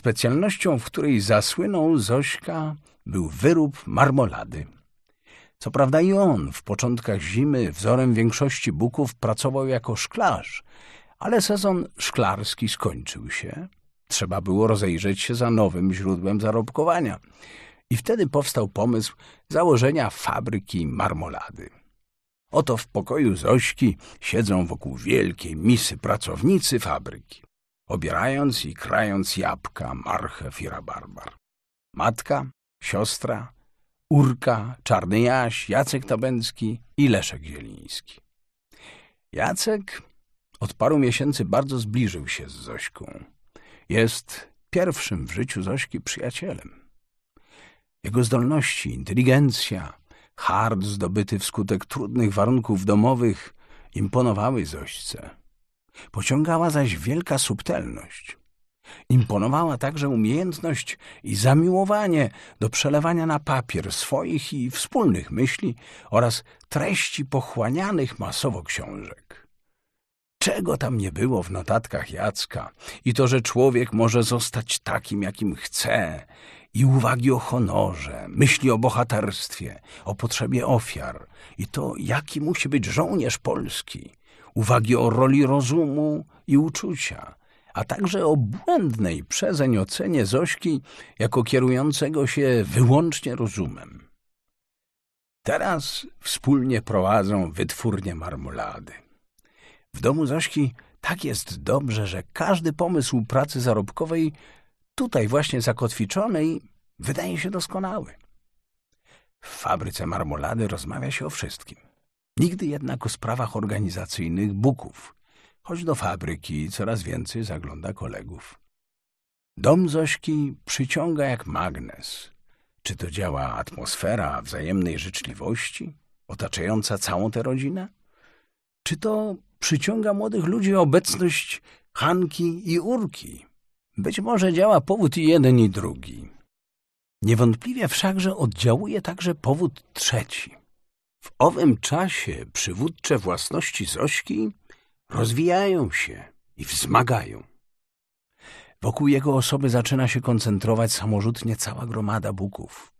Specjalnością, w której zasłynął Zośka, był wyrób marmolady. Co prawda i on w początkach zimy wzorem większości buków pracował jako szklarz, ale sezon szklarski skończył się. Trzeba było rozejrzeć się za nowym źródłem zarobkowania. I wtedy powstał pomysł założenia fabryki marmolady. Oto w pokoju Zośki siedzą wokół wielkiej misy pracownicy fabryki, obierając i krając jabłka, marchew i rabarbar. Matka, siostra, Urka, Czarny Jaś, Jacek Tabęcki i Leszek Zieliński. Jacek od paru miesięcy bardzo zbliżył się z Zośką. Jest pierwszym w życiu Zośki przyjacielem. Jego zdolności, inteligencja, hard zdobyty wskutek trudnych warunków domowych imponowały Zośce. Pociągała zaś wielka subtelność. Imponowała także umiejętność i zamiłowanie do przelewania na papier swoich i wspólnych myśli oraz treści pochłanianych masowo książek. Czego tam nie było w notatkach Jacka i to, że człowiek może zostać takim, jakim chce, i uwagi o honorze, myśli o bohaterstwie, o potrzebie ofiar i to, jaki musi być żołnierz polski, uwagi o roli rozumu i uczucia, a także o błędnej przezeń ocenie Zośki jako kierującego się wyłącznie rozumem. Teraz wspólnie prowadzą wytwórnię marmolady. W domu Zośki tak jest dobrze, że każdy pomysł pracy zarobkowej tutaj właśnie zakotwiczonej wydaje się doskonały. W fabryce marmolady rozmawia się o wszystkim. Nigdy jednak o sprawach organizacyjnych Buków, choć do fabryki coraz więcej zagląda kolegów. Dom Zośki przyciąga jak magnes. Czy to działa atmosfera wzajemnej życzliwości, otaczająca całą tę rodzinę? Czy to przyciąga młodych ludzi obecność Hanki i Urki? Być może działa powód i jeden i drugi. Niewątpliwie wszakże oddziałuje także powód trzeci. W owym czasie przywódcze własności Zośki rozwijają się i wzmagają. Wokół jego osoby zaczyna się koncentrować samorzutnie cała gromada Buków.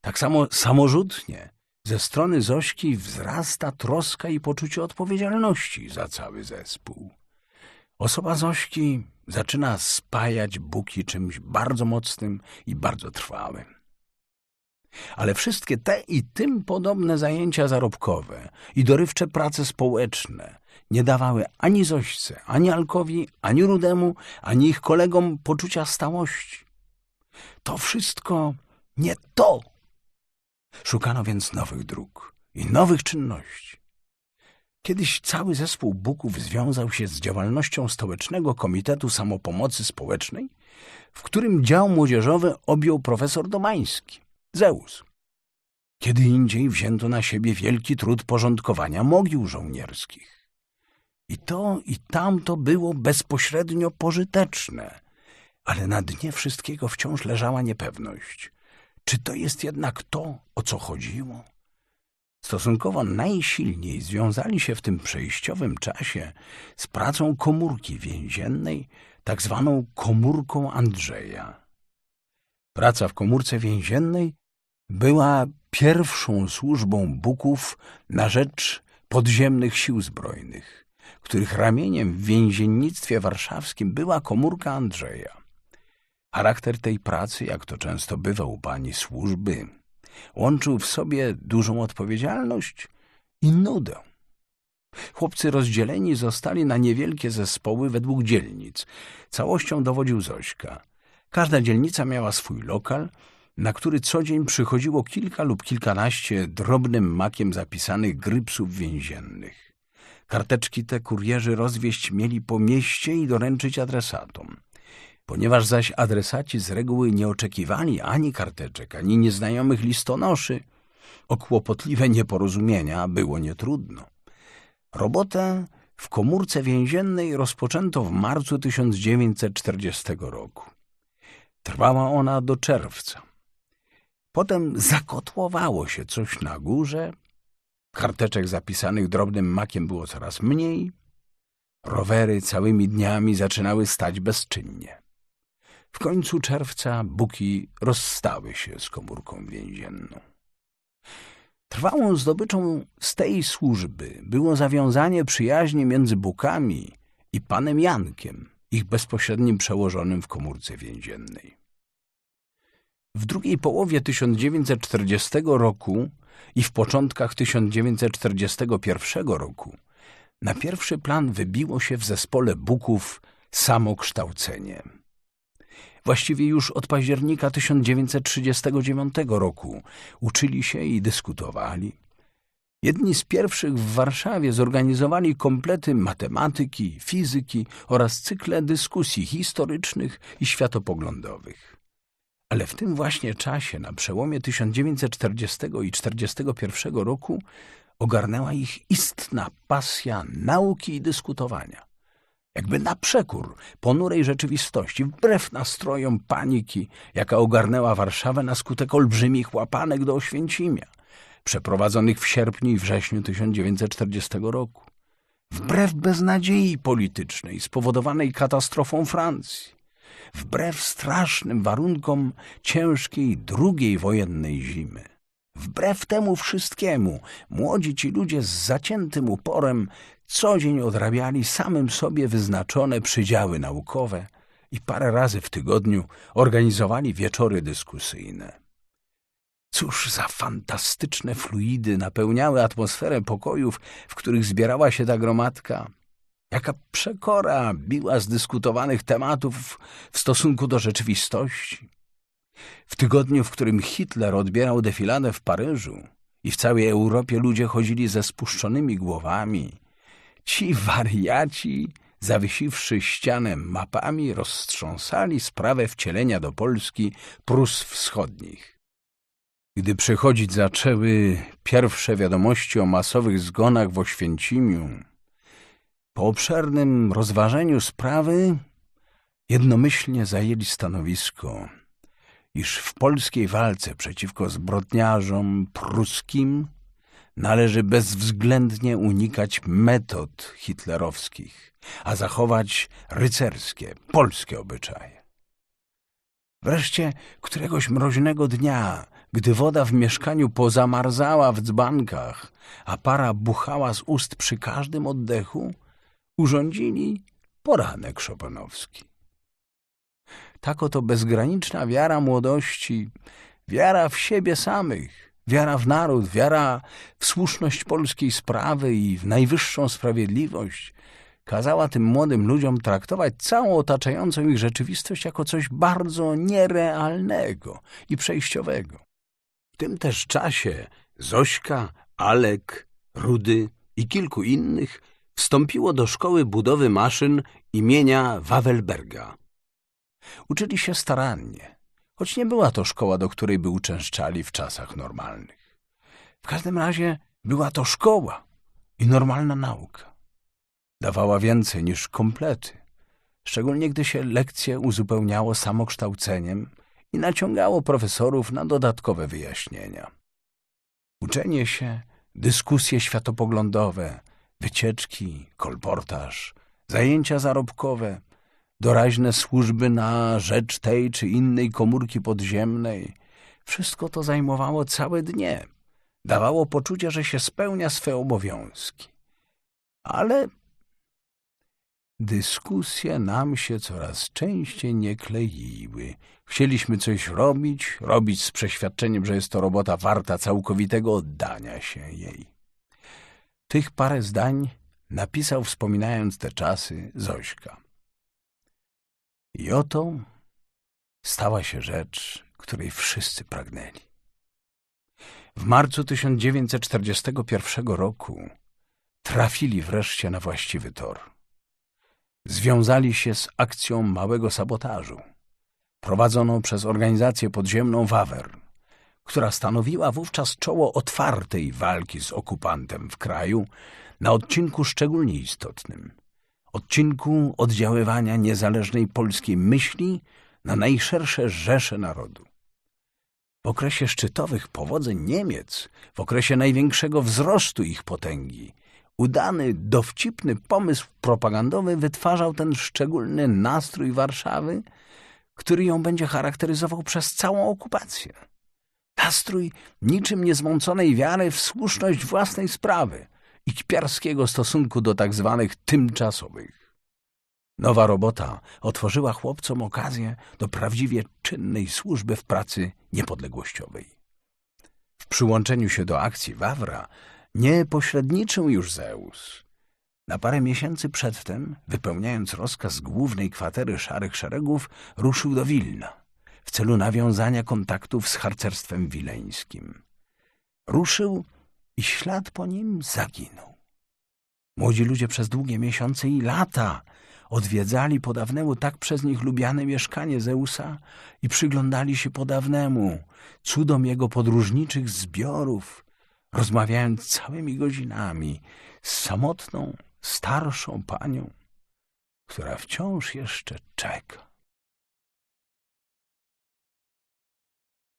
Tak samo samorzutnie ze strony Zośki wzrasta troska i poczucie odpowiedzialności za cały zespół. Osoba Zośki zaczyna spajać Buki czymś bardzo mocnym i bardzo trwałym. Ale wszystkie te i tym podobne zajęcia zarobkowe i dorywcze prace społeczne nie dawały ani Zośce, ani Alkowi, ani Rudemu, ani ich kolegom poczucia stałości. To wszystko nie to. Szukano więc nowych dróg i nowych czynności. Kiedyś cały zespół Buków związał się z działalnością Stołecznego Komitetu Samopomocy Społecznej, w którym dział młodzieżowy objął profesor Domański, Zeus. Kiedy indziej wzięto na siebie wielki trud porządkowania mogił żołnierskich. I to i tamto było bezpośrednio pożyteczne, ale na dnie wszystkiego wciąż leżała niepewność. Czy to jest jednak to, o co chodziło? Stosunkowo najsilniej związali się w tym przejściowym czasie z pracą komórki więziennej, tak zwaną komórką Andrzeja. Praca w komórce więziennej była pierwszą służbą Buków na rzecz podziemnych sił zbrojnych, których ramieniem w więziennictwie warszawskim była komórka Andrzeja. Charakter tej pracy, jak to często bywa u pani służby, Łączył w sobie dużą odpowiedzialność i nudę. Chłopcy rozdzieleni zostali na niewielkie zespoły według dzielnic. Całością dowodził Zośka. Każda dzielnica miała swój lokal, na który co dzień przychodziło kilka lub kilkanaście drobnym makiem zapisanych grypsów więziennych. Karteczki te kurierzy rozwieść mieli po mieście i doręczyć adresatom. Ponieważ zaś adresaci z reguły nie oczekiwali ani karteczek, ani nieznajomych listonoszy, o kłopotliwe nieporozumienia było nietrudno. Robotę w komórce więziennej rozpoczęto w marcu 1940 roku. Trwała ona do czerwca. Potem zakotłowało się coś na górze, karteczek zapisanych drobnym makiem było coraz mniej, rowery całymi dniami zaczynały stać bezczynnie. W końcu czerwca Buki rozstały się z komórką więzienną. Trwałą zdobyczą z tej służby było zawiązanie przyjaźni między Bukami i panem Jankiem, ich bezpośrednim przełożonym w komórce więziennej. W drugiej połowie 1940 roku i w początkach 1941 roku na pierwszy plan wybiło się w zespole Buków samokształcenie. Właściwie już od października 1939 roku uczyli się i dyskutowali. Jedni z pierwszych w Warszawie zorganizowali komplety matematyki, fizyki oraz cykle dyskusji historycznych i światopoglądowych. Ale w tym właśnie czasie, na przełomie 1940 i 1941 roku, ogarnęła ich istna pasja nauki i dyskutowania. Jakby na przekór ponurej rzeczywistości, wbrew nastrojom paniki, jaka ogarnęła Warszawę na skutek olbrzymich łapanek do Oświęcimia, przeprowadzonych w sierpniu i wrześniu 1940 roku. Wbrew beznadziei politycznej spowodowanej katastrofą Francji, wbrew strasznym warunkom ciężkiej drugiej wojennej zimy. Wbrew temu wszystkiemu młodzi ci ludzie z zaciętym uporem co dzień odrabiali samym sobie wyznaczone przydziały naukowe i parę razy w tygodniu organizowali wieczory dyskusyjne. Cóż za fantastyczne fluidy napełniały atmosferę pokojów, w których zbierała się ta gromadka. Jaka przekora biła z dyskutowanych tematów w stosunku do rzeczywistości. W tygodniu, w którym Hitler odbierał defiladę w Paryżu i w całej Europie ludzie chodzili ze spuszczonymi głowami, ci wariaci, zawiesiwszy ścianę mapami, roztrząsali sprawę wcielenia do Polski Prus Wschodnich. Gdy przychodzić zaczęły pierwsze wiadomości o masowych zgonach w Oświęcimiu, po obszernym rozważeniu sprawy jednomyślnie zajęli stanowisko, iż w polskiej walce przeciwko zbrodniarzom pruskim należy bezwzględnie unikać metod hitlerowskich, a zachować rycerskie, polskie obyczaje. Wreszcie któregoś mroźnego dnia, gdy woda w mieszkaniu pozamarzała w dzbankach, a para buchała z ust przy każdym oddechu, urządzili poranek szopenowski. Tak oto bezgraniczna wiara młodości, wiara w siebie samych, wiara w naród, wiara w słuszność polskiej sprawy i w najwyższą sprawiedliwość kazała tym młodym ludziom traktować całą otaczającą ich rzeczywistość jako coś bardzo nierealnego i przejściowego. W tym też czasie Zośka, Alek, Rudy i kilku innych wstąpiło do szkoły budowy maszyn imienia Wawelberga. Uczyli się starannie, choć nie była to szkoła, do której by uczęszczali w czasach normalnych. W każdym razie była to szkoła i normalna nauka. Dawała więcej niż komplety, szczególnie gdy się lekcje uzupełniało samokształceniem i naciągało profesorów na dodatkowe wyjaśnienia. Uczenie się, dyskusje światopoglądowe, wycieczki, kolportaż, zajęcia zarobkowe, doraźne służby na rzecz tej czy innej komórki podziemnej. Wszystko to zajmowało całe dnie. Dawało poczucie, że się spełnia swe obowiązki. Ale dyskusje nam się coraz częściej nie kleiły. Chcieliśmy coś robić, robić z przeświadczeniem, że jest to robota warta całkowitego oddania się jej. Tych parę zdań napisał, wspominając te czasy, Zośka. I oto stała się rzecz, której wszyscy pragnęli. W marcu 1941 roku trafili wreszcie na właściwy tor. Związali się z akcją małego sabotażu, prowadzoną przez organizację podziemną Wawer, która stanowiła wówczas czoło otwartej walki z okupantem w kraju na odcinku szczególnie istotnym – odcinku oddziaływania niezależnej polskiej myśli na najszersze rzesze narodu. W okresie szczytowych powodzeń Niemiec, w okresie największego wzrostu ich potęgi, udany, dowcipny pomysł propagandowy wytwarzał ten szczególny nastrój Warszawy, który ją będzie charakteryzował przez całą okupację. Nastrój niczym niezmąconej wiary w słuszność własnej sprawy i kpiarskiego stosunku do tak zwanych tymczasowych. Nowa robota otworzyła chłopcom okazję do prawdziwie czynnej służby w pracy niepodległościowej. W przyłączeniu się do akcji Wawra nie pośredniczył już Zeus. Na parę miesięcy przedtem, wypełniając rozkaz głównej kwatery Szarych Szeregów, ruszył do Wilna w celu nawiązania kontaktów z harcerstwem wileńskim. Ruszył i ślad po nim zaginął. Młodzi ludzie przez długie miesiące i lata odwiedzali podawnemu tak przez nich lubiane mieszkanie Zeusa i przyglądali się podawnemu, cudom jego podróżniczych zbiorów, rozmawiając całymi godzinami z samotną, starszą panią, która wciąż jeszcze czeka.